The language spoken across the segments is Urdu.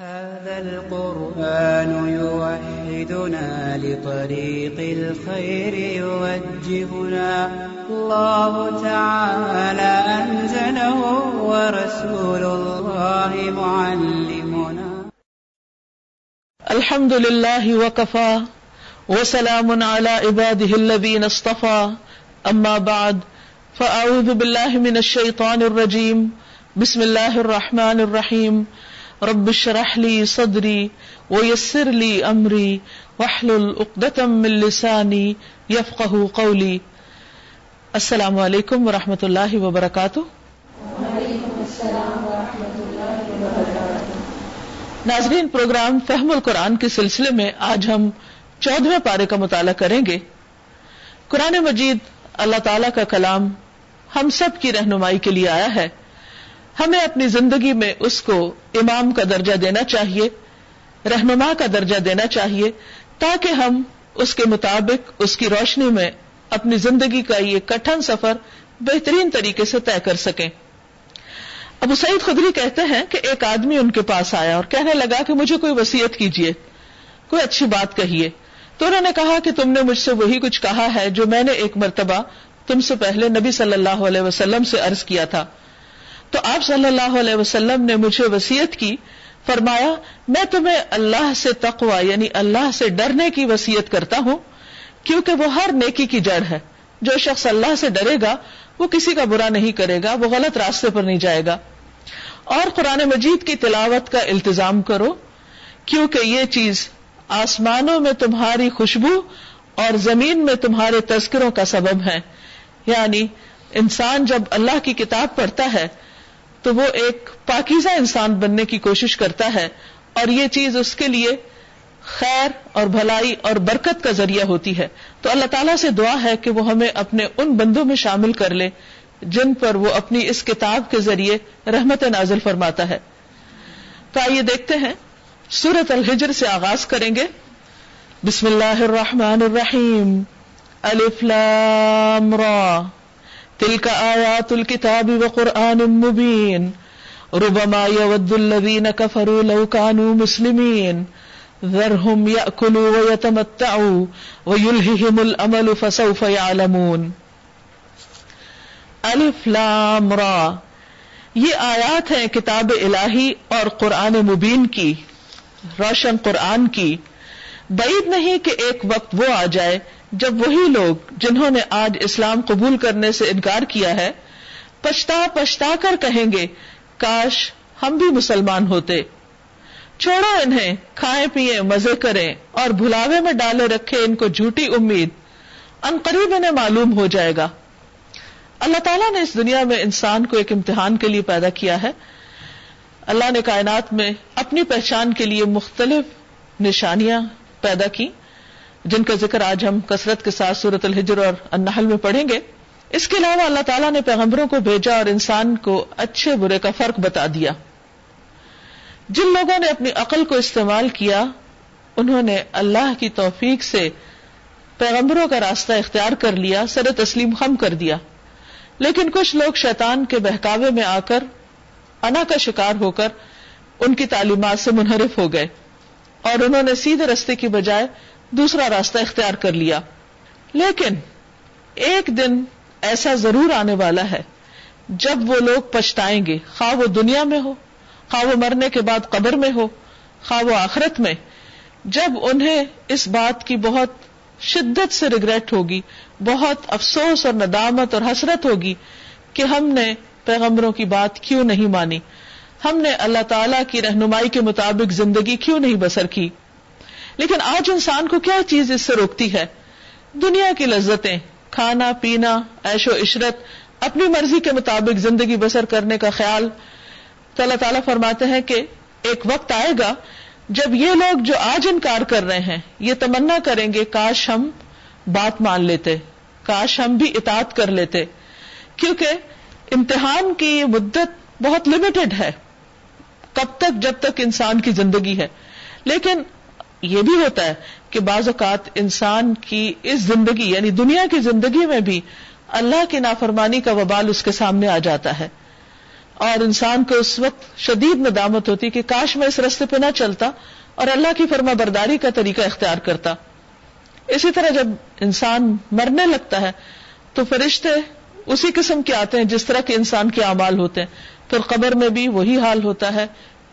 هذا القرآن يوحدنا لطريق الخير يوجهنا. الله تعالى أنزله ورسول الله معلمنا. الحمد لله وكفى وسلام على عباده الذين اصطفى. أما بعد، فأعوذ بالله من الشيطان الرجيم. بسم الله الرحمن الرحيم. الرحيم رب اشرح لي صدري ويسر لي أمري واحلل عقدة من لساني يفقه قولي. السلام علیکم ورحمۃ اللہ وبرکاتہ ناظرین، پروگرام فہم القرآن کے سلسلے میں آج ہم چودہویں پارے کا مطالعہ کریں گے۔ قرآن مجید اللہ تعالی کا کلام ہم سب کی رہنمائی کے لیے آیا ہے۔ ہمیں اپنی زندگی میں اس کو امام کا درجہ دینا چاہیے، رہنما کا درجہ دینا چاہیے، تاکہ ہم اس کے مطابق اس کی روشنی میں اپنی زندگی کا یہ کٹن سفر بہترین طریقے سے طے کر سکیں۔ ابو سعید خدری کہتے ہیں کہ ایک آدمی ان کے پاس آیا اور کہنے لگا کہ مجھے کوئی وسیعت کیجیے، کوئی اچھی بات کہیے۔ تو انہوں نے کہا کہ تم نے مجھ سے وہی کچھ کہا ہے جو میں نے ایک مرتبہ تم سے پہلے نبی صلی اللہ علیہ وسلم سے عرض کیا تھا۔ تو آپ صلی اللہ علیہ وسلم نے مجھے وسیعت کی، فرمایا، میں تمہیں اللہ سے تقوا یعنی اللہ سے ڈرنے کی وسیعت کرتا ہوں، کیونکہ وہ ہر نیکی کی جڑ ہے۔ جو شخص اللہ سے ڈرے گا، وہ کسی کا برا نہیں کرے گا، وہ غلط راستے پر نہیں جائے گا۔ اور قرآن مجید کی تلاوت کا التظام کرو، کیونکہ یہ چیز آسمانوں میں تمہاری خوشبو اور زمین میں تمہارے تذکروں کا سبب ہے۔ یعنی انسان جب اللہ کی کتاب پڑھتا ہے تو وہ ایک پاکیزہ انسان بننے کی کوشش کرتا ہے اور یہ چیز اس کے لیے خیر اور بھلائی اور برکت کا ذریعہ ہوتی ہے۔ تو اللہ تعالیٰ سے دعا ہے کہ وہ ہمیں اپنے ان بندوں میں شامل کر لے جن پر وہ اپنی اس کتاب کے ذریعے رحمت نازل فرماتا ہے۔ تو آئیے دیکھتے ہیں۔ سورت الحجر سے آغاز کریں گے۔ بسم اللہ الرحمن الرحیم۔ الف لام را۔ تلك آیات الكتاب وقرآن مبین. ربما يود الذين كفروا لو كانوا مسلمين ذرهم يأكلوا ويتمتعوا ويلههم الأمل فسوف يعلمون الف لام را. یہ آیات ہیں کتاب الہی اور قرآن مبین کی، روشن قرآن کی۔ بعید نہیں کہ ایک وقت وہ آ جائے جب وہی لوگ جنہوں نے آج اسلام قبول کرنے سے انکار کیا ہے پچھتا پچھتا کر کہیں گے، کاش ہم بھی مسلمان ہوتے۔ چھوڑو انہیں، کھائیں پیئے مزے کریں، اور بھلاوے میں ڈالے رکھے ان کو جھوٹی امید۔ ان قریب انہیں معلوم ہو جائے گا۔ اللہ تعالیٰ نے اس دنیا میں انسان کو ایک امتحان کے لیے پیدا کیا ہے۔ اللہ نے کائنات میں اپنی پہچان کے لیے مختلف نشانیاں پیدا کی جن کا ذکر آج ہم کثرت کے ساتھ صورت الحجر اور النحل میں پڑھیں گے، اس کے علاوہ اللہ تعالیٰ نے پیغمبروں کو بھیجا اور انسان کو اچھے برے کا فرق بتا دیا۔ جن لوگوں نے اپنی عقل کو استعمال کیا، انہوں نے اللہ کی توفیق سے پیغمبروں کا راستہ اختیار کر لیا، سر تسلیم خم کر دیا۔ لیکن کچھ لوگ شیطان کے بہکاوے میں آ کر انا کا شکار ہو کر ان کی تعلیمات سے منحرف ہو گئے اور انہوں نے سیدھے رستے کی بجائے دوسرا راستہ اختیار کر لیا۔ لیکن ایک دن ایسا ضرور آنے والا ہے، جب وہ لوگ پچھتائیں گے، خواہ وہ دنیا میں ہو، خواہ وہ مرنے کے بعد قبر میں ہو، خواہ وہ آخرت میں۔ جب انہیں اس بات کی بہت شدت سے ریگریٹ ہوگی، بہت افسوس اور ندامت اور حسرت ہوگی کہ ہم نے پیغمبروں کی بات کیوں نہیں مانی، ہم نے اللہ تعالی کی رہنمائی کے مطابق زندگی کیوں نہیں بسر کی۔ لیکن آج انسان کو کیا چیز اس سے روکتی ہے؟ دنیا کی لذتیں، کھانا، پینا ایش و عشرت، اپنی مرضی کے مطابق زندگی بسر کرنے کا خیال۔ تو اللہ تعالیٰ فرماتے ہیں کہ ایک وقت آئے گا جب یہ لوگ جو آج انکار کر رہے ہیں، یہ تمنا کریں گے، کاش ہم بات مان لیتے، کاش ہم بھی اطاعت کر لیتے۔ کیونکہ امتحان کی یہ مدت بہت لمیٹڈ ہے۔ کب تک، جب تک انسان کی زندگی ہے۔ لیکن یہ بھی ہوتا ہے کہ بعض اوقات انسان کی اس زندگی یعنی دنیا کی زندگی میں بھی اللہ کی نافرمانی کا وبال اس کے سامنے آ جاتا ہے۔ اور انسان کو اس وقت شدید ندامت ہوتی کہ کاش میں اس رستے پہ نہ چلتا اور اللہ کی فرما برداری کا طریقہ اختیار کرتا۔ اسی طرح جب انسان مرنے لگتا ہے تو فرشتے اسی قسم کے آتے ہیں جس طرح کے انسان کے اعمال ہوتے ہیں۔ پھر قبر میں بھی وہی حال ہوتا ہے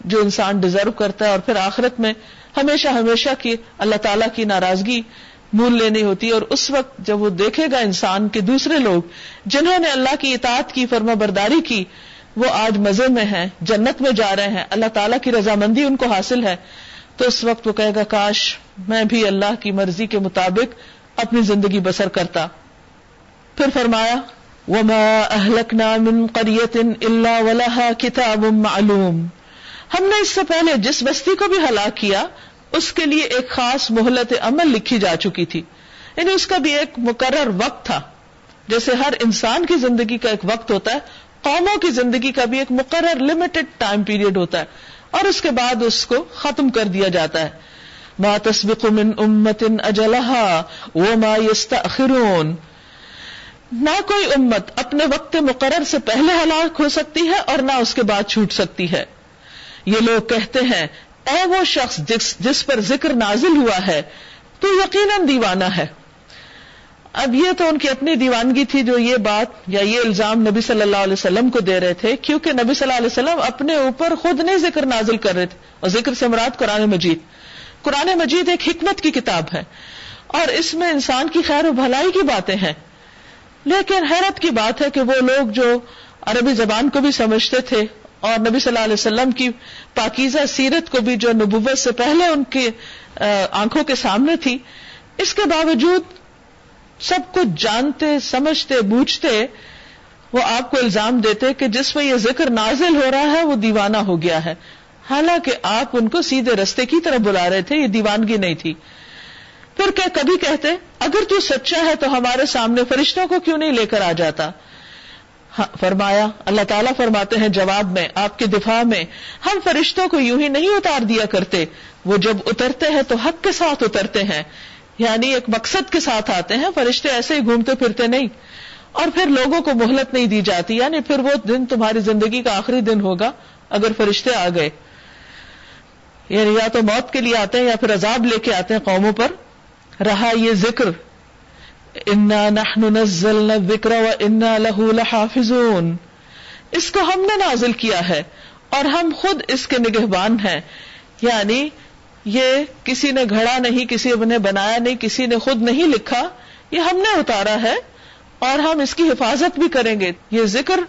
جو انسان ڈیزرو کرتا ہے اور پھر آخرت میں ہمیشہ ہمیشہ کی اللہ تعالی کی ناراضگی مول لینی ہوتی ہے اور اس وقت جب وہ دیکھے گا انسان کے دوسرے لوگ جنہوں نے اللہ کی اطاعت کی فرما برداری کی، وہ آج مزے میں ہیں، جنت میں جا رہے ہیں، اللہ تعالیٰ کی رضامندی ان کو حاصل ہے۔ تو اس وقت وہ کہے گا، کاش میں بھی اللہ کی مرضی کے مطابق اپنی زندگی بسر کرتا۔ پھر فرمایا، وما اهلكنا من قرية الا ولها كتاب معلوم۔ ہم نے اس سے پہلے جس بستی کو بھی ہلاک کیا، اس کے لیے ایک خاص مہلت عمل لکھی جا چکی تھی۔ یعنی اس کا بھی ایک مقرر وقت تھا۔ جیسے ہر انسان کی زندگی کا ایک وقت ہوتا ہے، قوموں کی زندگی کا بھی ایک مقرر لمیٹڈ ٹائم پیریڈ ہوتا ہے۔ اور اس کے بعد اس کو ختم کر دیا جاتا ہے۔ ما تسبق من امت اجلها وما يستاخرون نہ کوئی امت اپنے وقت مقرر سے پہلے ہلاک ہو سکتی ہے اور نہ اس کے بعد چھوٹ سکتی ہے۔ یہ لوگ کہتے ہیں، اے وہ شخص جس جس پر ذکر نازل ہوا ہے، تو یقیناً دیوانہ ہے۔ اب یہ تو ان کی اپنی دیوانگی تھی جو یہ بات یا یہ الزام نبی صلی اللہ علیہ وسلم کو دے رہے تھے، کیونکہ نبی صلی اللہ علیہ وسلم اپنے اوپر خود نہیں ذکر نازل کر رہے تھے۔ اور ذکر سے مراد قرآن مجید۔ قرآن مجید ایک حکمت کی کتاب ہے۔ اور اس میں انسان کی خیر و بھلائی کی باتیں ہیں۔ لیکن حیرت کی بات ہے کہ وہ لوگ جو عربی زبان کو بھی سمجھتے تھے اور نبی صلی اللہ علیہ وسلم کی پاکیزہ سیرت کو بھی جو نبوت سے پہلے ان کی آنکھوں کے سامنے تھی، اس کے باوجود سب کچھ جانتے، سمجھتے، بوجھتے وہ آپ کو الزام دیتے کہ جس میں یہ ذکر نازل ہو رہا ہے وہ دیوانہ ہو گیا ہے۔ حالانکہ آپ ان کو سیدھے رستے کی طرف بلا رہے تھے، یہ دیوانگی نہیں تھی۔ پھر کہ کبھی کہتے، اگر تو سچا ہے تو ہمارے سامنے فرشتوں کو کیوں نہیں لے کر آ جاتا؟ ہاں، فرمایا، اللہ تعالیٰ فرماتے ہیں جواب میں، آپ کے دفاع میں ہم فرشتوں کو یوں ہی نہیں اتار دیا کرتے، وہ جب اترتے ہیں تو حق کے ساتھ اترتے ہیں یعنی ایک مقصد کے ساتھ آتے ہیں، فرشتے ایسے ہی گھومتے پھرتے نہیں، اور پھر لوگوں کو مہلت نہیں دی جاتی یعنی پھر وہ دن تمہاری زندگی کا آخری دن ہوگا اگر فرشتے آ گئے۔ یعنی یا تو موت کے لیے آتے ہیں یا پھر عذاب لے کے آتے ہیں قوموں پر، رہا یہ ذکر۔ انا نحن نزلنا الذکر و انا له لحافظون اس کو ہم نے نازل کیا ہے اور ہم خود اس کے نگہبان ہیں۔ یعنی یہ کسی نے گھڑا نہیں، کسی نے بنایا نہیں، کسی نے خود نہیں لکھا، یہ ہم نے اتارا ہے اور ہم اس کی حفاظت بھی کریں گے۔ یہ ذکر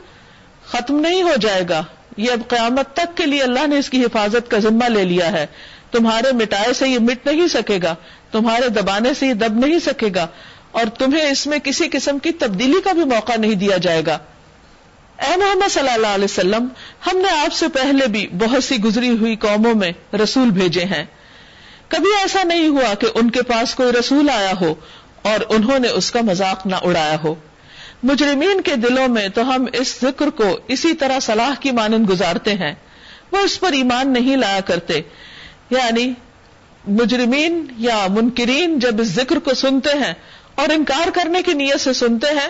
ختم نہیں ہو جائے گا۔ یہ اب قیامت تک کے لیے اللہ نے اس کی حفاظت کا ذمہ لے لیا ہے۔ تمہارے مٹائے سے یہ مٹ نہیں سکے گا، تمہارے دبانے سے یہ دب نہیں سکے گا۔ اور تمہیں اس میں کسی قسم کی تبدیلی کا بھی موقع نہیں دیا جائے گا۔ اے محمد صلی اللہ علیہ وسلم، ہم نے آپ سے پہلے بھی بہت سی گزری ہوئی قوموں میں رسول بھیجے ہیں۔ کبھی ایسا نہیں ہوا کہ ان کے پاس کوئی رسول آیا ہو اور انہوں نے اس کا مذاق نہ اڑایا ہو۔ مجرمین کے دلوں میں تو ہم اس ذکر کو اسی طرح صلاح کی مانند گزارتے ہیں۔ وہ اس پر ایمان نہیں لایا کرتے۔ یعنی مجرمین یا منکرین جب اس ذکر کو سنتے ہیں اور انکار کرنے کی نیت سے سنتے ہیں،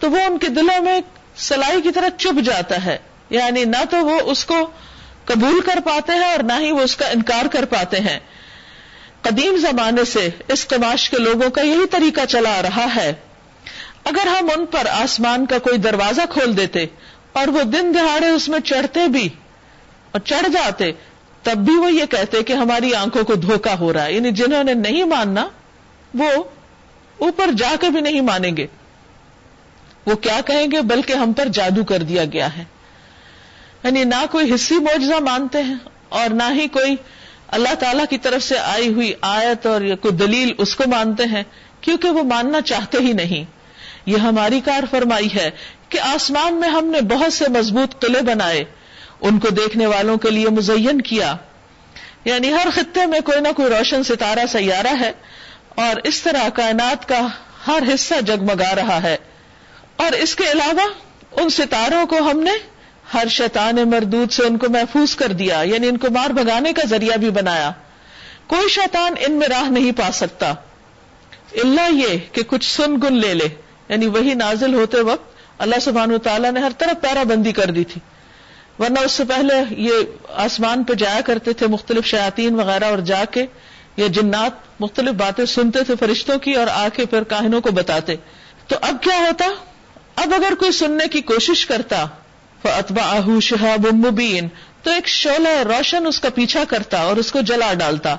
تو وہ ان کے دلوں میں سلائی کی طرح چپ جاتا ہے۔ یعنی نہ تو وہ اس کو قبول کر پاتے ہیں اور نہ ہی وہ اس کا انکار کر پاتے ہیں۔ قدیم زمانے سے اس کماش کے لوگوں کا یہی طریقہ چلا رہا ہے۔ اگر ہم ان پر آسمان کا کوئی دروازہ کھول دیتے اور وہ دن دہاڑے اس میں چڑھتے بھی اور چڑھ جاتے، تب بھی وہ یہ کہتے کہ ہماری آنکھوں کو دھوکا ہو رہا ہے۔ یعنی جنہوں نے نہیں ماننا، وہ اوپر جا کے بھی نہیں مانیں گے۔ وہ کیا کہیں گے؟ بلکہ ہم پر جادو کر دیا گیا ہے۔ یعنی نہ کوئی حصی معجزہ مانتے ہیں اور نہ ہی کوئی اللہ تعالی کی طرف سے آئی ہوئی آیت اور کوئی دلیل اس کو مانتے ہیں، کیونکہ وہ ماننا چاہتے ہی نہیں۔ یہ ہماری کار فرمائی ہے کہ آسمان میں ہم نے بہت سے مضبوط قلعے بنائے، ان کو دیکھنے والوں کے لیے مزین کیا۔ یعنی ہر خطے میں کوئی نہ کوئی روشن ستارہ سیارہ ہے۔ اور اس طرح کائنات کا ہر حصہ جگمگا رہا ہے۔ اور اس کے علاوہ ان ستاروں کو ہم نے ہر شیطان مردود سے ان کو محفوظ کر دیا یعنی ان کو مار بگانے کا ذریعہ بھی بنایا۔ کوئی شیطان ان میں راہ نہیں پا سکتا۔ اللہ یہ کہ کچھ سن گن لے لے۔ یعنی وہی نازل ہوتے وقت اللہ سبحان و تعالیٰ نے ہر طرف پیرا بندی کر دی تھی۔ ورنہ اس سے پہلے یہ آسمان پہ جایا کرتے تھے مختلف شیاتین وغیرہ اور جا کے یا جنات مختلف باتیں سنتے تھے فرشتوں کی اور آ کے پھر کاہنوں کو بتاتے۔ تو اب کیا ہوتا؟ اب اگر کوئی سننے کی کوشش کرتا اتبا اہو شہاب مبین تو ایک شعلہ روشن اس کا پیچھا کرتا اور اس کو جلا ڈالتا۔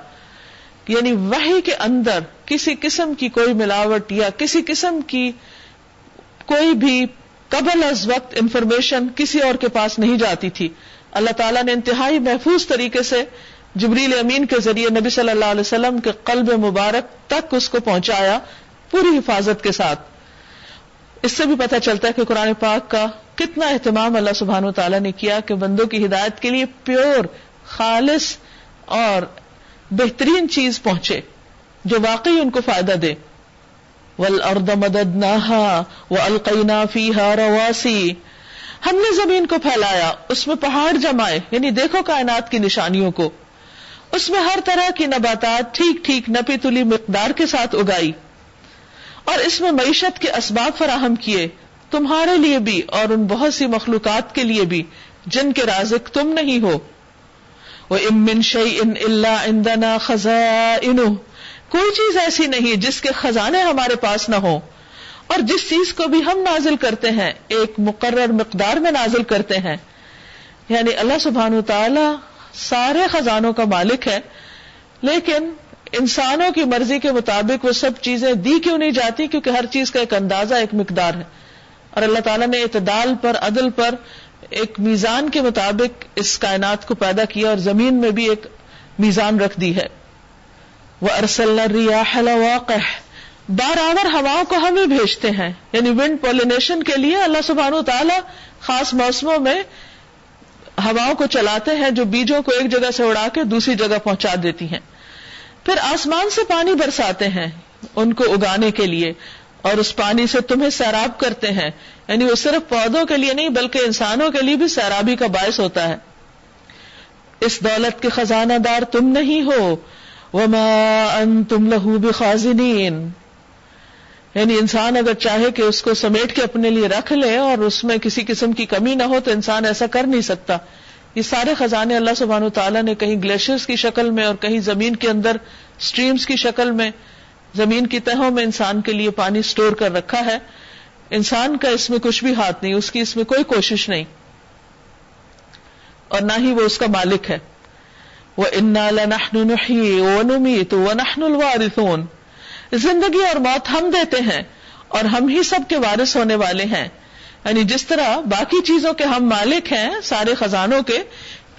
یعنی وہی کے اندر کسی قسم کی کوئی ملاوٹ یا کسی قسم کی کوئی بھی قبل از وقت انفارمیشن کسی اور کے پاس نہیں جاتی تھی۔ اللہ تعالیٰ نے انتہائی محفوظ طریقے سے جبریل امین کے ذریعے نبی صلی اللہ علیہ وسلم کے قلب مبارک تک اس کو پہنچایا پوری حفاظت کے ساتھ۔ اس سے بھی پتہ چلتا ہے کہ قرآن پاک کا کتنا اہتمام اللہ سبحان و تعالیٰ نے کیا کہ بندوں کی ہدایت کے لیے پیور، خالص اور بہترین چیز پہنچے جو واقعی ان کو فائدہ دے۔ ول ارد مدد نہا وہ فی رواسی ہم نے زمین کو پھیلایا، اس میں پہاڑ جمائے یعنی دیکھو کائنات کی نشانیوں کو۔ اس میں ہر طرح کی نباتات ٹھیک ٹھیک نپی تلی مقدار کے ساتھ اگائی اور اس میں معیشت کے اسباب فراہم کیے، تمہارے لیے بھی اور ان بہت سی مخلوقات کے لیے بھی، جن کے رازق تم نہیں ہو۔ وہ امن شعی ان اللہ اندنا خزا کوئی چیز ایسی نہیں جس کے خزانے ہمارے پاس نہ ہو اور جس چیز کو بھی ہم نازل کرتے ہیں، ایک مقرر مقدار میں نازل کرتے ہیں۔ یعنی اللہ سبحان تعالی سارے خزانوں کا مالک ہے، لیکن انسانوں کی مرضی کے مطابق وہ سب چیزیں دی کیوں نہیں جاتی؟ کیونکہ ہر چیز کا ایک اندازہ، ایک مقدار ہے۔ اور اللہ تعالیٰ نے اعتدال پر، عدل پر ایک میزان کے مطابق اس کائنات کو پیدا کیا اور زمین میں بھی ایک میزان رکھ دی ہے۔ وہ ارسل واقع بارآور ہواؤں کو ہم ہی بھیجتے ہیں۔ یعنی ونڈ پولینیشن کے لیے اللہ سبحان و تعالیٰ خاص موسموں میں ہواؤں کو چلاتے ہیں جو بیجوں کو ایک جگہ سے اڑا کے دوسری جگہ پہنچا دیتی ہیں۔ پھر آسمان سے پانی برساتے ہیں ان کو اگانے کے لیے اور اس پانی سے تمہیں سیراب کرتے ہیں۔ یعنی وہ صرف پودوں کے لیے نہیں بلکہ انسانوں کے لیے بھی سیرابی کا باعث ہوتا ہے۔ اس دولت کے خزانہ دار تم نہیں ہو۔ وما انتم لہو بخازنین یعنی انسان اگر چاہے کہ اس کو سمیٹ کے اپنے لیے رکھ لے اور اس میں کسی قسم کی کمی نہ ہو تو انسان ایسا کر نہیں سکتا۔ یہ سارے خزانے اللہ سبحان و تعالیٰ نے کہیں گلیشیئرس کی شکل میں اور کہیں زمین کے اندر اسٹریمس کی شکل میں، زمین کی تہوں میں انسان کے لیے پانی اسٹور کر رکھا ہے۔ انسان کا اس میں کچھ بھی ہاتھ نہیں، اس کی اس میں کوئی کوشش نہیں۔ اور نہ ہی وہ اس کا مالک ہے۔ وہ انا تو وہ نحن الوارثون۔ زندگی اور موت ہم دیتے ہیں اور ہم ہی سب کے وارث ہونے والے ہیں۔ یعنی جس طرح باقی چیزوں کے ہم مالک ہیں، سارے خزانوں کے،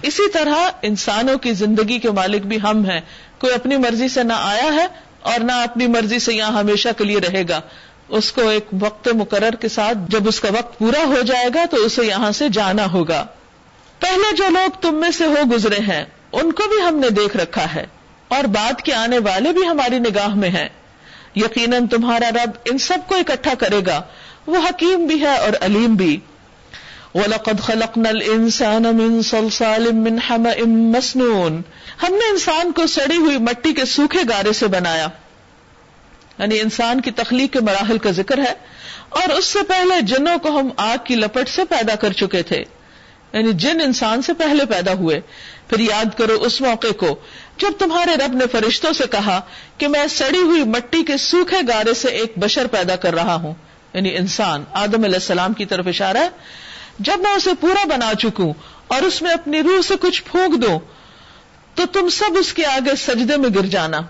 اسی طرح انسانوں کی زندگی کے مالک بھی ہم ہیں۔ کوئی اپنی مرضی سے نہ آیا ہے اور نہ اپنی مرضی سے یہاں ہمیشہ کے لیے رہے گا۔ اس کو ایک وقت مقرر کے ساتھ جب اس کا وقت پورا ہو جائے گا تو اسے یہاں سے جانا ہوگا۔ پہلے جو لوگ تم میں سے ہو گزرے ہیں، ان کو بھی ہم نے دیکھ رکھا ہے اور بعد کے آنے والے بھی ہماری نگاہ میں ہیں۔ یقیناً تمہارا رب ان سب کو اکٹھا کرے گا۔ وہ حکیم بھی ہے اور علیم بھی۔ وَلَقَدْ خَلَقْنَا الْإِنسَانَ مِنْ صَلْصَالٍ مِّنْ حَمَئٍ مَسْنُونَ۔ ہم نے انسان کو سڑی ہوئی مٹی کے سوکھے گارے سے بنایا۔ یعنی انسان کی تخلیق کے مراحل کا ذکر ہے۔ اور اس سے پہلے جنوں کو ہم آگ کی لپٹ سے پیدا کر چکے تھے۔ یعنی جن انسان سے پہلے پیدا ہوئے۔ پھر یاد کرو اس موقع کو۔ جب تمہارے رب نے فرشتوں سے کہا کہ میں سڑی ہوئی مٹی کے سوکھے گارے سے ایک بشر پیدا کر رہا ہوں یعنی انسان، آدم علیہ السلام کی طرف اشارہ ہے، جب میں اسے پورا بنا چکوں اور اس میں اپنی روح سے کچھ پھونک دوں، تو تم سب اس کے آگے سجدے میں گر جانا۔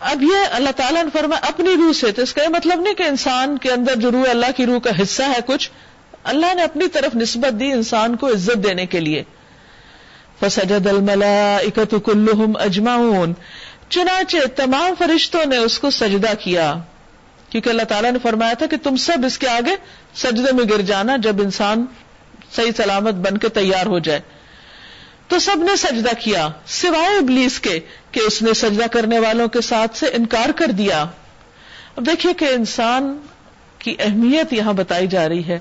اب یہ اللہ تعالیٰ نے فرمایا، اپنی روح سے، تو اس کا یہ مطلب نہیں کہ انسان کے اندر جو روح اللہ کی روح کا حصہ ہے کچھ، اللہ نے اپنی طرف نسبت دی انسان کو عزت دینے کے لیے۔ فسجد الملائکت کلہم اجمعون۔ چنانچہ تمام فرشتوں نے اس کو سجدہ کیا۔ کیونکہ اللہ تعالیٰ نے فرمایا تھا کہ تم سب اس کے آگے سجدے میں گر جانا جب انسان صحیح سلامت بن کے تیار ہو جائے۔ تو سب نے سجدہ کیا، سوائے ابلیس کے، کہ اس نے سجدہ کرنے والوں کے ساتھ سے انکار کر دیا۔ اب دیکھیے کہ انسان کی اہمیت یہاں بتائی جا رہی ہے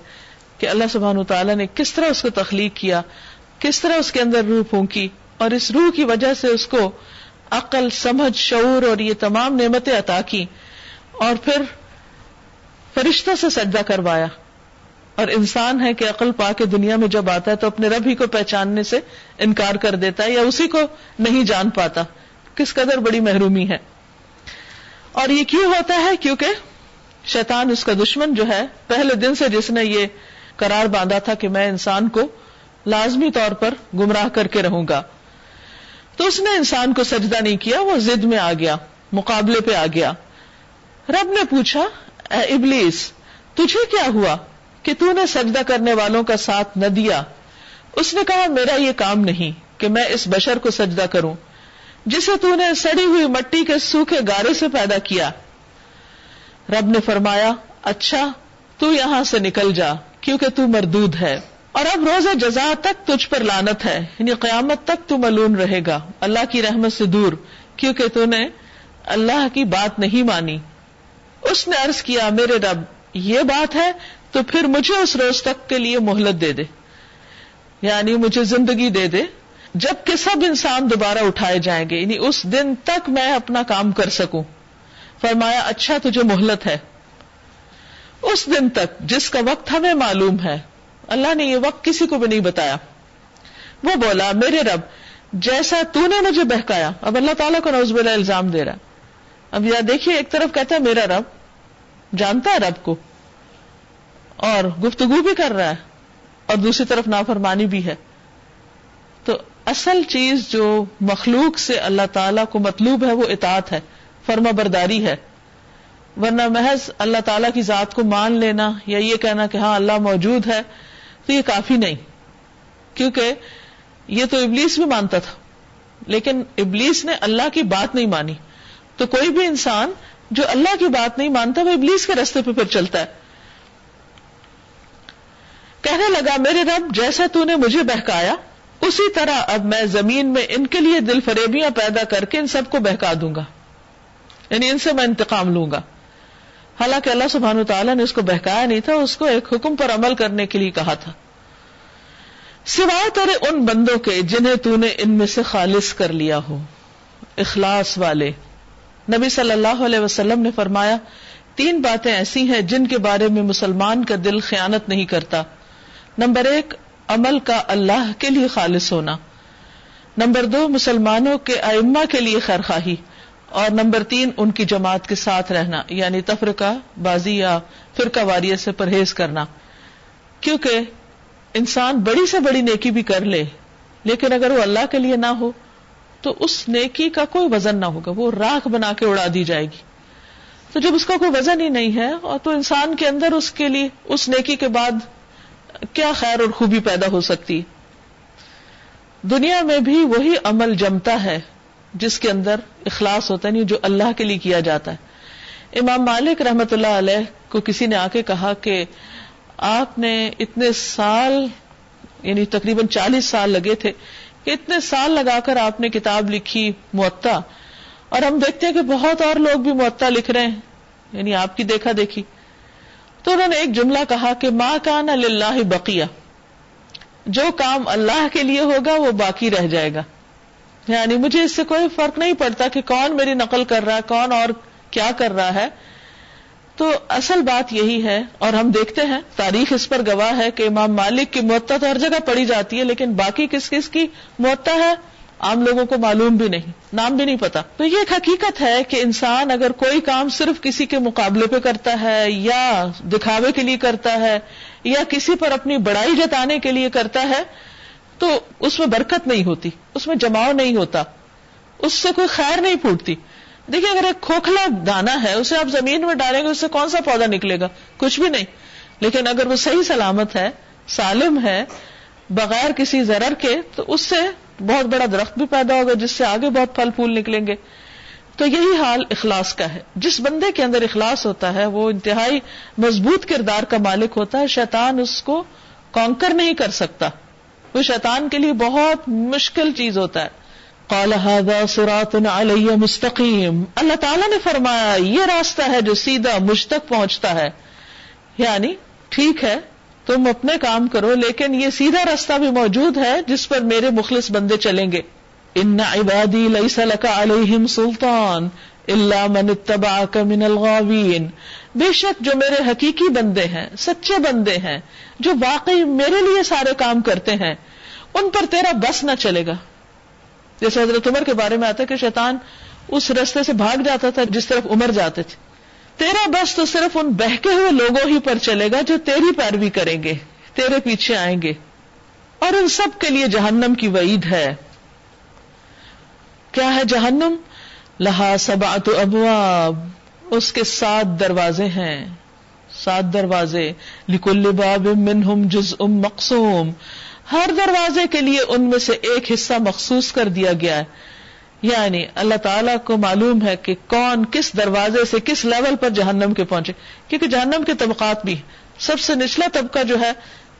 کہ اللہ سبحان تعالیٰ نے کس طرح اس کو تخلیق کیا۔ کس طرح اس کے اندر روح پھونکی اور اس روح کی وجہ سے اس کو عقل، سمجھ، شعور اور یہ تمام نعمتیں عطا کی اور پھر فرشتوں سے سجدہ کروایا اور انسان ہے کہ عقل پا کے دنیا میں جب آتا ہے تو اپنے رب ہی کو پہچاننے سے انکار کر دیتا ہے یا اسی کو نہیں جان پاتا۔ کس قدر بڑی محرومی ہے۔ اور یہ کیوں ہوتا ہے؟ کیونکہ شیطان اس کا دشمن جو ہے، پہلے دن سے جس نے یہ قرار باندھا تھا کہ میں انسان کو لازمی طور پر گمراہ کر کے رہوں گا۔ تو اس نے انسان کو سجدہ نہیں کیا، وہ زد میں آ گیا، مقابلے پہ آ گیا۔ رب نے پوچھا، اے ابلیس، تجھے کیا ہوا کہ تو نے سجدہ کرنے والوں کا ساتھ نہ دیا؟ اس نے کہا، میرا یہ کام نہیں کہ میں اس بشر کو سجدہ کروں، جسے تو نے سڑی ہوئی مٹی کے سوکھے گارے سے پیدا کیا۔ رب نے فرمایا اچھا تو یہاں سے نکل جا، کیونکہ تو مردود ہے۔ اور اب روز جزا تک تجھ پر لانت ہے۔ یعنی قیامت تک تو ملون رہے گا۔ اللہ کی رحمت سے دور، کیونکہ تو نے اللہ کی بات نہیں مانی۔ اس نے عرض کیا، میرے رب، یہ بات ہے، تو پھر مجھے اس روز تک کے لیے مہلت دے دے۔ یعنی مجھے زندگی دے دے، جبکہ سب انسان دوبارہ اٹھائے جائیں گے۔ یعنی اس دن تک میں اپنا کام کر سکوں۔ فرمایا اچھا تجھے مہلت ہے۔ اس دن تک، جس کا وقت ہمیں معلوم ہے اللہ نے یہ وقت کسی کو بھی نہیں بتایا۔ وہ بولا، میرے رب، جیسا تو نے مجھے بہکایا، اب اللہ تعالیٰ کو نوز بلا الزام دے رہا اب یا دیکھیے، ایک طرف کہتا ہے، میرا رب، جانتا ہے رب کو، اور گفتگو بھی کر رہا ہے، اور دوسری طرف نافرمانی بھی ہے۔ تو اصل چیز جو مخلوق سے اللہ تعالی کو مطلوب ہے، وہ اطاعت ہے، فرما برداری ہے۔ ورنہ محض اللہ تعالیٰ کی ذات کو مان لینا یا یہ کہنا کہ ہاں اللہ موجود ہے تو یہ کافی نہیں۔ کیونکہ یہ تو ابلیس بھی مانتا تھا۔ لیکن ابلیس نے اللہ کی بات نہیں مانی۔ تو کوئی بھی انسان جو اللہ کی بات نہیں مانتا، وہ ابلیس کے رستے پہ پھر چلتا ہے۔ کہنے لگا، میرے رب، جیسا تو نے مجھے بہکایا، اسی طرح اب میں زمین میں ان کے لیے دل فریبیاں پیدا کر کے ان سب کو بہکا دوں گا۔ یعنی ان سے میں انتقام لوں گا۔ حالانکہ اللہ سبحانہ تعالیٰ نے اس کو بہکایا نہیں تھا، اس کو ایک حکم پر عمل کرنے کے لیے کہا تھا۔ سوائے تیرے ان بندوں کے جنہیں تو نے ان میں سے خالص کر لیا ہو، اخلاص والے۔ نبی صلی اللہ علیہ وسلم نے فرمایا، تین باتیں ایسی ہیں جن کے بارے میں مسلمان کا دل خیانت نہیں کرتا۔ نمبر ایک، عمل کا اللہ کے لیے خالص ہونا۔ نمبر دو، مسلمانوں کے ائمہ کے لیے خیر خواہی اور نمبر تین، ان کی جماعت کے ساتھ رہنا یعنی تفرقہ، بازی یا فرقہ واریت سے پرہیز کرنا۔ کیونکہ انسان بڑی سے بڑی نیکی بھی کر لے، لیکن اگر وہ اللہ کے لیے نہ ہو، تو اس نیکی کا کوئی وزن نہ ہوگا، وہ راکھ بنا کے اڑا دی جائے گی۔ تو جب اس کا کوئی وزن ہی نہیں ہے، اور تو انسان کے اندر اس کے لیے، اس نیکی کے بعد کیا خیر اور خوبی پیدا ہو سکتی۔ دنیا میں بھی وہی عمل جمتا ہے۔ جس کے اندر اخلاص ہوتا ہے نہیں جو اللہ کے لیے کیا جاتا ہے۔ امام مالک رحمت اللہ علیہ کو کسی نے آ کے کہا کہ آپ نے اتنے سال یعنی تقریباً چالیس سال لگے تھے کہ اتنے سال لگا کر آپ نے کتاب لکھی معطا اور ہم دیکھتے ہیں کہ بہت اور لوگ بھی معطا لکھ رہے ہیں۔ یعنی آپ کی دیکھا دیکھی۔ تو انہوں نے ایک جملہ کہا کہ ماں کان اللہ بقیہ۔ جو کام اللہ کے لیے ہوگا وہ باقی رہ جائے گا۔ یعنی مجھے اس سے کوئی فرق نہیں پڑتا کہ کون میری نقل کر رہا ہے، کون اور کیا کر رہا ہے۔ تو اصل بات یہی ہے اور ہم دیکھتے ہیں، تاریخ اس پر گواہ ہے کہ امام مالک کی معطا تو ہر جگہ پڑی جاتی ہے، لیکن باقی کس کس کی معطا ہے، عام لوگوں کو معلوم بھی نہیں، نام بھی نہیں پتا۔ تو یہ ایک حقیقت ہے کہ انسان اگر کوئی کام صرف کسی کے مقابلے پہ کرتا ہے، یا دکھاوے کے لیے کرتا ہے، یا کسی پر اپنی بڑائی جتانے کے لیے کرتا ہے تو اس میں برکت نہیں ہوتی، اس میں جماؤ نہیں ہوتا، اس سے کوئی خیر نہیں پھوٹتی۔ دیکھیے، اگر ایک کھوکھلا دانا ہے، اسے آپ زمین میں ڈالیں گے، اس سے کون سا پودا نکلے گا؟ کچھ بھی نہیں۔ لیکن اگر وہ صحیح سلامت ہے، سالم ہے، بغیر کسی ضرر کے، تو اس سے بہت بڑا درخت بھی پیدا ہوگا، جس سے آگے بہت پھل پھول نکلیں گے۔ تو یہی حال اخلاص کا ہے۔ جس بندے کے اندر اخلاص ہوتا ہے، وہ انتہائی مضبوط کردار کا مالک ہوتا ہے، شیطان اس کو کانکر نہیں کر سکتا۔ وہ شیطان کے لیے بہت مشکل چیز ہوتا ہے۔ علیہ مستقیم اللہ تعالیٰ نے فرمایا، یہ راستہ ہے جو سیدھا مجھ تک پہنچتا ہے۔ یعنی ٹھیک ہے، تم اپنے کام کرو، لیکن یہ سیدھا راستہ بھی موجود ہے جس پر میرے مخلص بندے چلیں گے۔ ان عبادی لئی سلکا علیہم سلطان اللہ من اتبعك من الغاوین۔ بے شک جو میرے حقیقی بندے ہیں، سچے بندے ہیں، جو واقعی میرے لیے سارے کام کرتے ہیں، ان پر تیرا بس نہ چلے گا۔ جیسے حضرت عمر کے بارے میں آتا ہے کہ شیطان اس رستے سے بھاگ جاتا تھا جس طرف عمر جاتے تھے۔ تیرا بس تو صرف ان بہکے ہوئے لوگوں ہی پر چلے گا جو تیری پیروی کریں گے، تیرے پیچھے آئیں گے۔ اور ان سب کے لیے جہنم کی وعید ہے۔ کیا ہے جہنم؟ لہا سبات ابواب۔ اس کے سات دروازے ہیں۔ سات دروازے۔ لکل باب منہم جز ام مقصوم ہر دروازے کے لیے ان میں سے ایک حصہ مخصوص کر دیا گیا ہے۔ یعنی اللہ تعالیٰ کو معلوم ہے کہ کون کس دروازے سے کس لیول پر جہنم کے پہنچے۔ کیونکہ جہنم کے طبقات بھی سب سے نچلا طبقہ جو ہے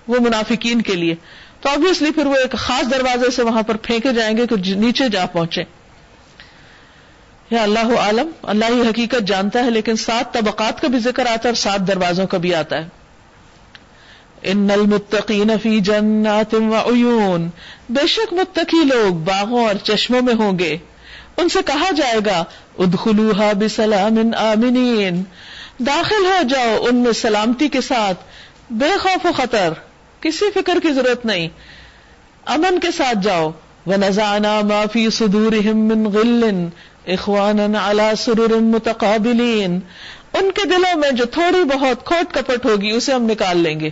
وہ منافقین کے لیے۔ تو آبیسلی پھر وہ ایک خاص دروازے سے وہاں پر پھینکے جائیں گے کہ نیچے جا پہنچے۔ یا اللہ عالم، اللہ ہی حقیقت جانتا ہے، لیکن سات طبقات کا بھی ذکر آتا ہے اور سات دروازوں کا بھی آتا ہے۔ ان المتقین فی جنات و عیون، بے شک متقی لوگ باغوں اور چشموں میں ہوں گے۔ ان سے کہا جائے گا، ادخلوها بسلام آمنین۔ داخل ہو جاؤ ان میں سلامتی کے ساتھ۔ بے خوف و خطر، کسی فکر کی ضرورت نہیں۔ امن کے ساتھ جاؤ۔ ونزعنا ما فی صدورهم غل۔ اخوانا على سرر متقابلین۔ ان کے دلوں میں جو تھوڑی بہت کھوٹ کپٹ ہوگی، اسے ہم نکال لیں گے۔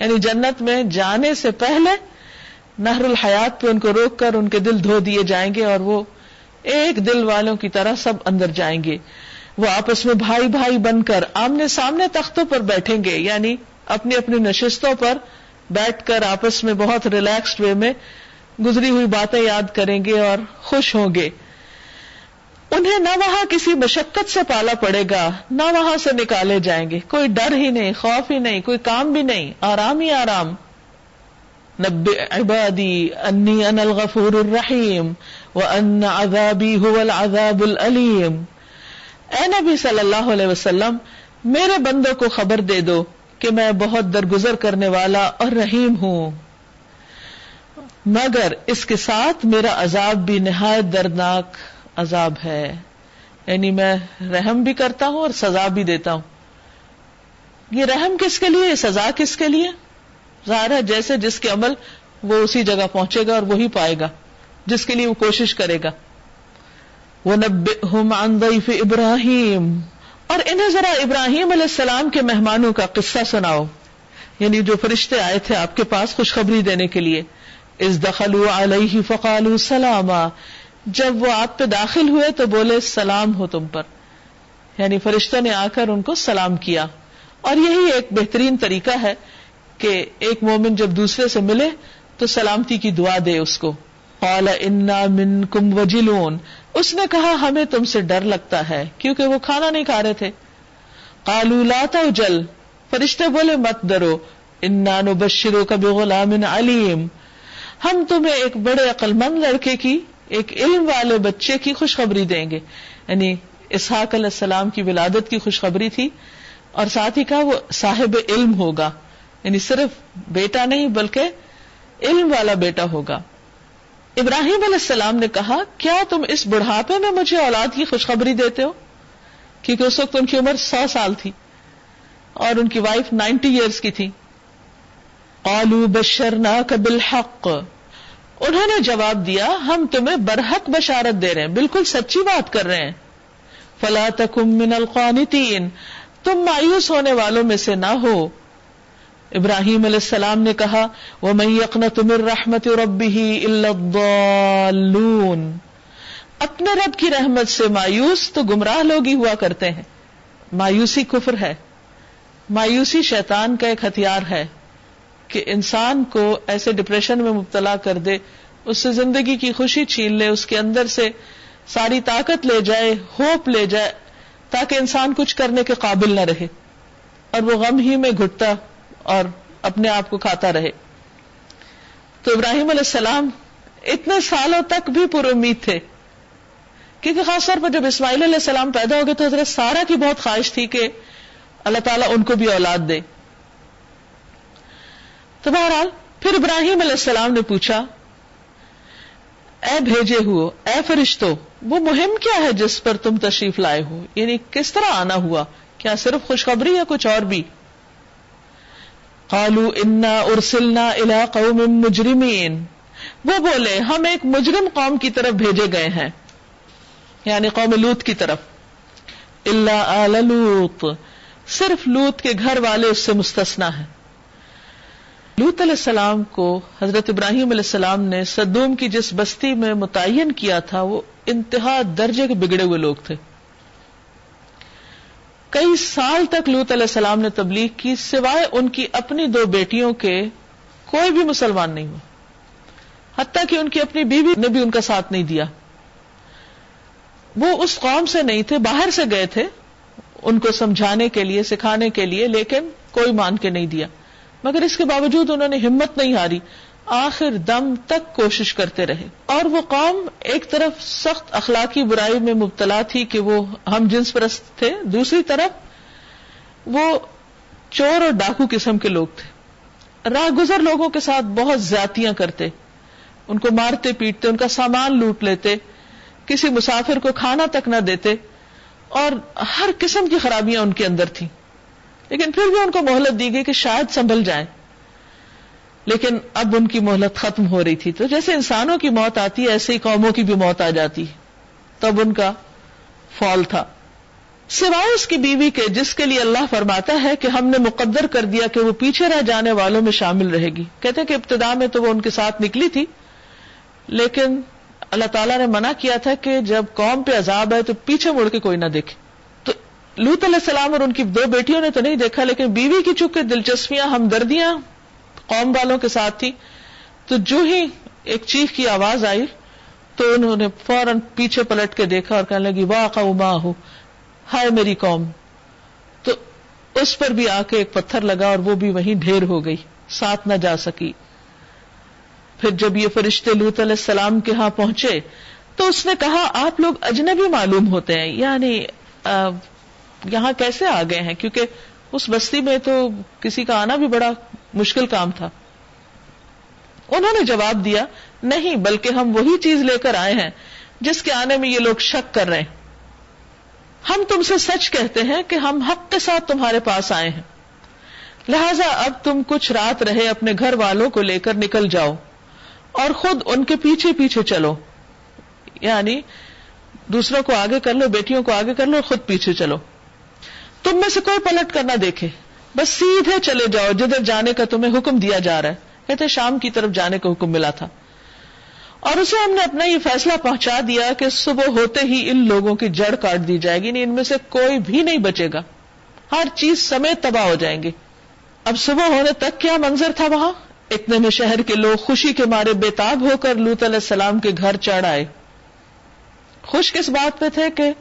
یعنی جنت میں جانے سے پہلے نہر الحیات پہ ان کو روک کر ان کے دل دھو دیے جائیں گے اور وہ ایک دل والوں کی طرح سب اندر جائیں گے۔ وہ آپس میں بھائی بھائی بن کر آمنے سامنے تختوں پر بیٹھیں گے۔ یعنی اپنی اپنی نشستوں پر بیٹھ کر آپس میں بہت ریلیکسڈ وے میں گزری ہوئی باتیں یاد کریں گے اور خوش ہوں گے۔ انہیں نہ وہاں کسی مشقت سے پالا پڑے گا، نہ وہاں سے نکالے جائیں گے۔ کوئی ڈر ہی نہیں، خوف ہی نہیں، کوئی کام بھی نہیں، آرام ہی آرام۔ نب عبادی، انی ان الغفور الرحیم و ان عذابی هو العذاب العلیم اے نبی صلی اللہ علیہ وسلم، میرے بندوں کو خبر دے دو کہ میں بہت درگزر کرنے والا اور رحیم ہوں۔ مگر اس کے ساتھ میرا عذاب بھی نہایت دردناک عذاب ہے۔ یعنی میں رحم بھی کرتا ہوں اور سزا بھی دیتا ہوں۔ یہ رحم کس کے لیے؟ سزا کس کے لیے؟ ظاہر ہے جیسے جس کے عمل وہ اسی جگہ پہنچے گا اور وہی پائے گا، جس کے لیے وہ کوشش کرے گا۔ وہ نب ابراہیم اور انہیں ذرا ابراہیم علیہ السلام کے مہمانوں کا قصہ سناؤ۔ یعنی جو فرشتے آئے تھے آپ کے پاس خوشخبری دینے کے لیے۔ اس دخل علیہ فقال سلاما۔ جب وہ آپ پہ داخل ہوئے تو بولے، سلام ہو تم پر۔ یعنی فرشتہ نے آ کر ان کو سلام کیا۔ اور یہی ایک بہترین طریقہ ہے کہ ایک مومن جب دوسرے سے ملے تو سلامتی کی دعا دے اس کو۔ قال، انا من کم وجلون اس نے کہا، ہمیں تم سے ڈر لگتا ہے کیونکہ وہ کھانا نہیں کھا رہے تھے۔ کالو لاتا جل فرشتے بولے، مت ڈرو۔ انا نبشرو کبھی غلام علیم ہم تمہیں ایک بڑے عقل مند لڑکے کی ایک علم والے بچے کی خوشخبری دیں گے۔ یعنی اسحاق علیہ السلام کی ولادت کی خوشخبری تھی اور ساتھ ہی کہا وہ صاحب علم ہوگا۔ یعنی صرف بیٹا نہیں بلکہ علم والا بیٹا ہوگا۔ ابراہیم علیہ السلام نے کہا، کیا تم اس بڑھاپے میں مجھے اولاد کی خوشخبری دیتے ہو؟ کیونکہ اس وقت ان کی عمر سو سال تھی اور ان کی وائف نائنٹی ایئرس کی تھی۔ قالوا بشرناک بالحق۔ انہوں نے جواب دیا، ہم تمہیں برحق بشارت دے رہے ہیں، بالکل سچی بات کر رہے ہیں۔ فلا تکم من القانتین تم مایوس ہونے والوں میں سے نہ ہو۔ ابراہیم علیہ السلام نے کہا وہ میں یقن تمر رحمت ربی اپنے رب کی رحمت سے مایوس تو گمراہ لوگ ہی ہوا کرتے ہیں۔ مایوسی کفر ہے۔ مایوسی شیطان کا ایک ہتھیار ہے۔ کہ انسان کو ایسے ڈپریشن میں مبتلا کر دے، اس سے زندگی کی خوشی چھین لے، اس کے اندر سے ساری طاقت لے جائے، ہوپ لے جائے، تاکہ انسان کچھ کرنے کے قابل نہ رہے۔ اور وہ غم ہی میں گھٹتا اور اپنے آپ کو کھاتا رہے۔ تو ابراہیم علیہ السلام اتنے سالوں تک بھی پر امید تھے۔ کیونکہ خاص طور پر جب اسماعیل علیہ السلام پیدا ہو گئے تو حضرت سارا کی بہت خواہش تھی کہ اللہ تعالیٰ ان کو بھی اولاد دے۔ تو بہرحال پھر ابراہیم علیہ السلام نے پوچھا، اے بھیجے ہو اے فرشتو، وہ مہم کیا ہے جس پر تم تشریف لائے ہو؟ یعنی کس طرح آنا ہوا؟ کیا صرف خوشخبری یا کچھ اور بھی؟ قالو انا ارسلنا الى قوم مجرمین۔ وہ بولے، ہم ایک مجرم قوم کی طرف بھیجے گئے ہیں یعنی قوم لوت کی طرف۔ اللہ آل لوت صرف لوت کے گھر والے اس سے مستثنا ہے لوت علیہ السلام کو حضرت ابراہیم علیہ السلام نے صدوم کی جس بستی میں متعین کیا تھا، وہ انتہا درجے کے بگڑے ہوئے لوگ تھے۔ کئی سال تک لوت علیہ السلام نے تبلیغ کی، سوائے ان کی اپنی دو بیٹیوں کے کوئی بھی مسلمان نہیں ہوا۔ حتیٰ کہ ان کی اپنی بیوی نے بھی ان کا ساتھ نہیں دیا۔ وہ اس قوم سے نہیں تھے، باہر سے گئے تھے، ان کو سمجھانے کے لیے، سکھانے کے لیے، لیکن کوئی مان کے نہیں دیا۔ مگر اس کے باوجود انہوں نے ہمت نہیں ہاری، آخر دم تک کوشش کرتے رہے۔ اور وہ قوم ایک طرف سخت اخلاقی برائی میں مبتلا تھی کہ وہ ہم جنس پرست تھے، دوسری طرف وہ چور اور ڈاکو قسم کے لوگ تھے۔ راہ گزر لوگوں کے ساتھ بہت زیاتیاں کرتے، ان کو مارتے، پیٹتے، ان کا سامان لوٹ لیتے، کسی مسافر کو کھانا تک نہ دیتے، اور ہر قسم کی خرابیاں ان کے اندر تھیں۔ لیکن پھر بھی ان کو مہلت دی گئی کہ شاید سنبھل جائیں۔ لیکن اب ان کی مہلت ختم ہو رہی تھی۔ تو جیسے انسانوں کی موت آتی ہے، ایسے ہی قوموں کی بھی موت آ جاتی۔ تب ان کا فال تھا۔ سوائے اس کی بیوی کے، جس کے لیے اللہ فرماتا ہے کہ ہم نے مقدر کر دیا کہ وہ پیچھے رہ جانے والوں میں شامل رہے گی۔ کہتے ہیں کہ ابتدا میں تو وہ ان کے ساتھ نکلی تھی۔ لیکن اللہ تعالیٰ نے منع کیا تھا کہ جب قوم پہ عذاب ہے تو پیچھے مڑ کے کوئی نہ دیکھے۔ لوت علیہ السلام اور ان کی دو بیٹیوں نے تو نہیں دیکھا، لیکن بیوی کی چونکہ دلچسپیاں، ہمدردیاں قوم والوں کے ساتھ تھی تو جو ہی ایک چیخ کی آواز آئی تو انہوں نے فوراً پیچھے پلٹ کے دیکھا اور کہنے لگی واہ کا ہو ہائے میری قوم! تو اس پر بھی آ کے ایک پتھر لگا اور وہ بھی وہیں ڈھیر ہو گئی، ساتھ نہ جا سکی۔ پھر جب یہ فرشتے لوت علیہ السلام کے ہاں پہنچے تو اس نے کہا، آپ لوگ اجنبی معلوم ہوتے ہیں یعنی یہاں کیسے آ گئے ہیں؟ کیونکہ اس بستی میں تو کسی کا آنا بھی بڑا مشکل کام تھا۔ انہوں نے جواب دیا، نہیں، بلکہ ہم وہی چیز لے کر آئے ہیں جس کے آنے میں یہ لوگ شک کر رہے ہیں۔ ہم تم سے سچ کہتے ہیں کہ ہم حق کے ساتھ تمہارے پاس آئے ہیں۔ لہذا اب تم کچھ رات رہے اپنے گھر والوں کو لے کر نکل جاؤ اور خود ان کے پیچھے پیچھے چلو۔ یعنی دوسروں کو آگے کر لو، بیٹیوں کو آگے کر لو اور خود پیچھے چلو۔ تم میں سے کوئی پلٹ کر نہ دیکھے۔ بس سیدھے چلے جاؤ، جدھر جانے کا تمہیں حکم دیا جا رہا ہے۔ کہتے شام کی طرف جانے کا حکم ملا تھا۔ اور اسے ہم نے اپنا یہ فیصلہ پہنچا دیا کہ صبح ہوتے ہی ان لوگوں کی جڑ کاٹ دی جائے گی، نہیں، ان میں سے کوئی بھی نہیں بچے گا۔ ہر چیز سمیت تباہ ہو جائیں گے۔ اب صبح ہونے تک کیا منظر تھا وہاں؟ اتنے میں شہر کے لوگ خوشی کے مارے بےتاب ہو کر لوت علیہ السلام کے گھر چڑھ آئے۔ خوش کس بات پہ تھے کہ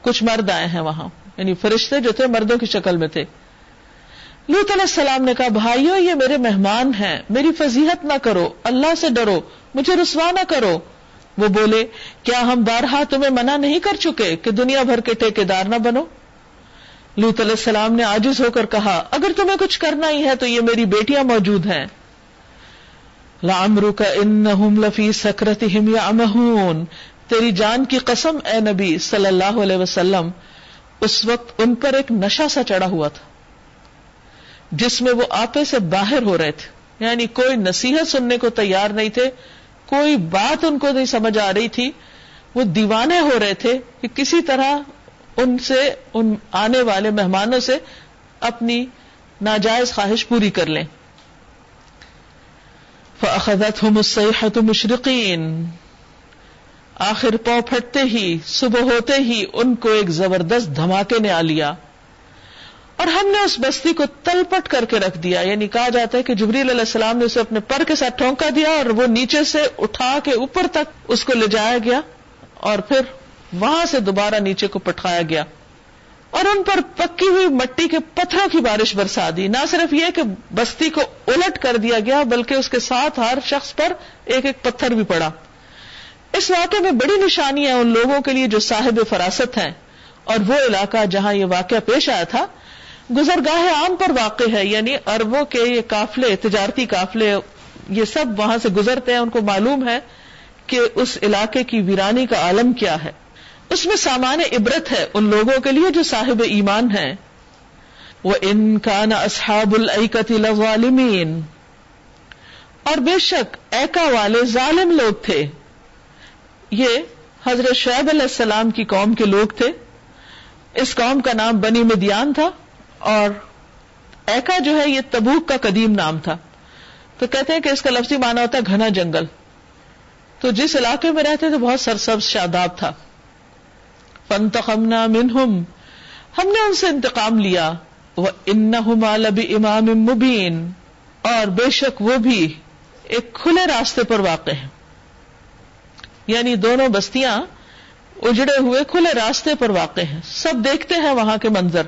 کچھ مرد آئے ہیں وہاں۔ یعنی فرشتے جو تھے مردوں کی شکل میں تھے۔ لوت علیہ السلام نے کہا، بھائیو، یہ میرے مہمان ہیں، میری فضیحت نہ کرو، اللہ سے ڈرو، مجھے رسوا نہ کرو۔ وہ بولے، کیا ہم بارہا تمہیں منع نہیں کر چکے کہ دنیا بھر کے ٹھیکے دار نہ بنو؟ لوت علیہ السلام نے آجز ہو کر کہا، اگر تمہیں کچھ کرنا ہی ہے تو یہ میری بیٹیاں موجود ہیں۔ لامرو کا ان لفی سکرت امہون تیری جان کی قسم، اے نبی صلی اللہ علیہ وسلم اس وقت ان پر ایک نشا سا چڑھا ہوا تھا، جس میں وہ آپے سے باہر ہو رہے تھے۔ یعنی کوئی نصیحت سننے کو تیار نہیں تھے، کوئی بات ان کو نہیں سمجھ آ رہی تھی۔ وہ دیوانے ہو رہے تھے کہ کسی طرح ان سے، ان آنے والے مہمانوں سے اپنی ناجائز خواہش پوری کر لیں۔ فخت ہوں مشرقین آخر پاؤ پھٹتے ہی، صبح ہوتے ہی ان کو ایک زبردست دھماکے نے آ لیا۔ اور ہم نے اس بستی کو تل پٹ کر کے رکھ دیا یعنی کہا جاتا ہے کہ جبریل علیہ السلام نے اسے اپنے پر کے ساتھ ٹھونکا دیا اور وہ نیچے سے اٹھا کے اوپر تک اس کو لے جایا گیا اور پھر وہاں سے دوبارہ نیچے کو پٹھایا گیا۔ اور ان پر پکی ہوئی مٹی کے پتھروں کی بارش برسا دی۔ نہ صرف یہ کہ بستی کو الٹ کر دیا گیا، بلکہ اس کے ساتھ ہر شخص پر ایک ایک پتھر بھی پڑا۔ اس واقعے میں بڑی نشانی ہے ان لوگوں کے لیے جو صاحب فراست ہیں۔ اور وہ علاقہ جہاں یہ واقعہ پیش آیا تھا، گزرگاہ عام پر واقع ہے یعنی اربوں کے یہ قافلے، تجارتی قافلے، یہ سب وہاں سے گزرتے ہیں۔ ان کو معلوم ہے کہ اس علاقے کی ویرانی کا عالم کیا ہے۔ اس میں سامان عبرت ہے ان لوگوں کے لیے جو صاحب ایمان ہیں۔ وہ ان کا نا اصحاب العالمین اور بے شک ایکا والے ظالم لوگ تھے۔ یہ حضرت شعیب علیہ السلام کی قوم کے لوگ تھے۔ اس قوم کا نام بنی مدیان تھا اور ایکا جو ہے یہ تبوک کا قدیم نام تھا۔ تو کہتے ہیں کہ اس کا لفظی مانا ہوتا ہے گھنا جنگل۔ تو جس علاقے میں رہتے تھے بہت سرسبز شاداب تھا۔ فنتخمنا منہم۔ ہم نے ان سے انتقام لیا۔ وہ ان لبی امام مبین۔ اور بے شک وہ بھی ایک کھلے راستے پر واقع ہے یعنی دونوں بستیاں اجڑے ہوئے کھلے راستے پر واقع ہیں۔ سب دیکھتے ہیں وہاں کے منظر۔